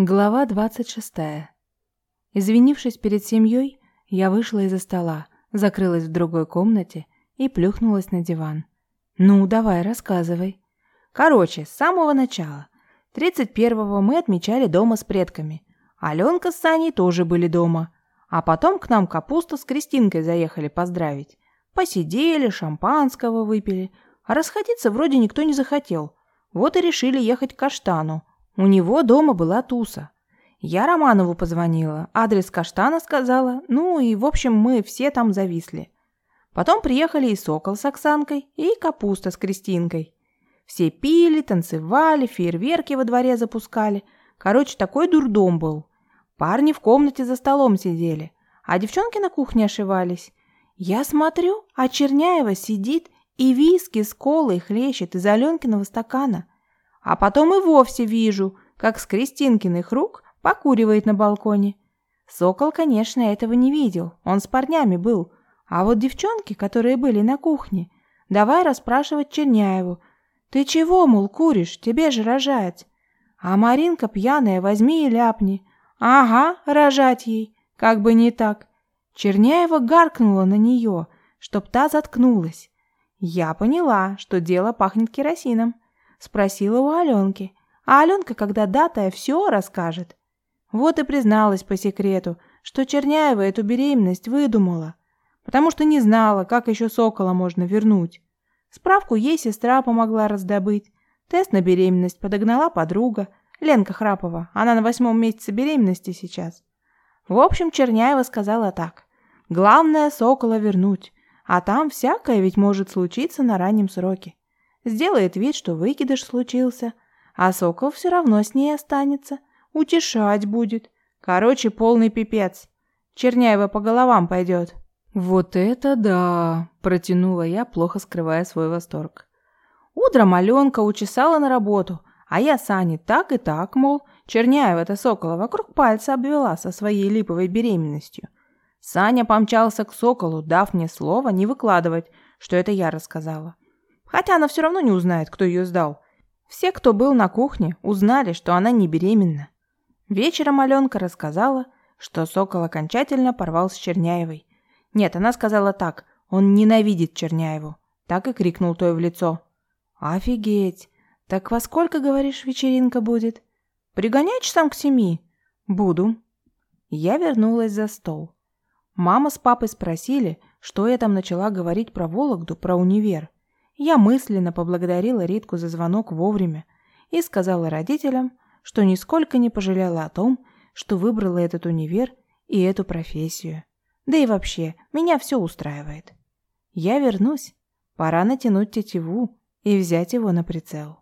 Глава 26. Извинившись перед семьей, я вышла из-за стола, закрылась в другой комнате и плюхнулась на диван. «Ну, давай, рассказывай». Короче, с самого начала. 31-го мы отмечали дома с предками. Аленка с Саней тоже были дома. А потом к нам капуста с Кристинкой заехали поздравить. Посидели, шампанского выпили. А расходиться вроде никто не захотел. Вот и решили ехать к Каштану. У него дома была туса. Я Романову позвонила, адрес Каштана сказала, ну и, в общем, мы все там зависли. Потом приехали и Сокол с Оксанкой, и Капуста с Кристинкой. Все пили, танцевали, фейерверки во дворе запускали. Короче, такой дурдом был. Парни в комнате за столом сидели, а девчонки на кухне ошивались. Я смотрю, а Черняева сидит и виски с колой хлещет из Аленкиного стакана. А потом и вовсе вижу, как с Кристинкиных рук покуривает на балконе. Сокол, конечно, этого не видел, он с парнями был. А вот девчонки, которые были на кухне, давай расспрашивать Черняеву. «Ты чего, мол, куришь? Тебе же рожать!» А Маринка пьяная, возьми и ляпни. «Ага, рожать ей!» Как бы не так. Черняева гаркнула на нее, чтоб та заткнулась. Я поняла, что дело пахнет керосином. Спросила у Аленки. А Аленка, когда датая, все расскажет. Вот и призналась по секрету, что Черняева эту беременность выдумала, потому что не знала, как еще сокола можно вернуть. Справку ей сестра помогла раздобыть. Тест на беременность подогнала подруга, Ленка Храпова. Она на восьмом месяце беременности сейчас. В общем, Черняева сказала так. Главное сокола вернуть, а там всякое ведь может случиться на раннем сроке. Сделает вид, что выкидыш случился, а Сокол все равно с ней останется. Утешать будет. Короче, полный пипец. Черняева по головам пойдет. «Вот это да!» – протянула я, плохо скрывая свой восторг. Утром Аленка учесала на работу, а я Сане так и так, мол, Черняева-то Сокола вокруг пальца обвела со своей липовой беременностью. Саня помчался к Соколу, дав мне слово не выкладывать, что это я рассказала. Хотя она все равно не узнает, кто ее сдал. Все, кто был на кухне, узнали, что она не беременна. Вечером Аленка рассказала, что Сокол окончательно порвал с Черняевой. Нет, она сказала так, он ненавидит Черняеву. Так и крикнул той в лицо. «Офигеть! Так во сколько, говоришь, вечеринка будет?» «Пригоняй часам к семи». «Буду». Я вернулась за стол. Мама с папой спросили, что я там начала говорить про Вологду, про универ. Я мысленно поблагодарила Ритку за звонок вовремя и сказала родителям, что нисколько не пожалела о том, что выбрала этот универ и эту профессию. Да и вообще, меня все устраивает. Я вернусь. Пора натянуть тетиву и взять его на прицел.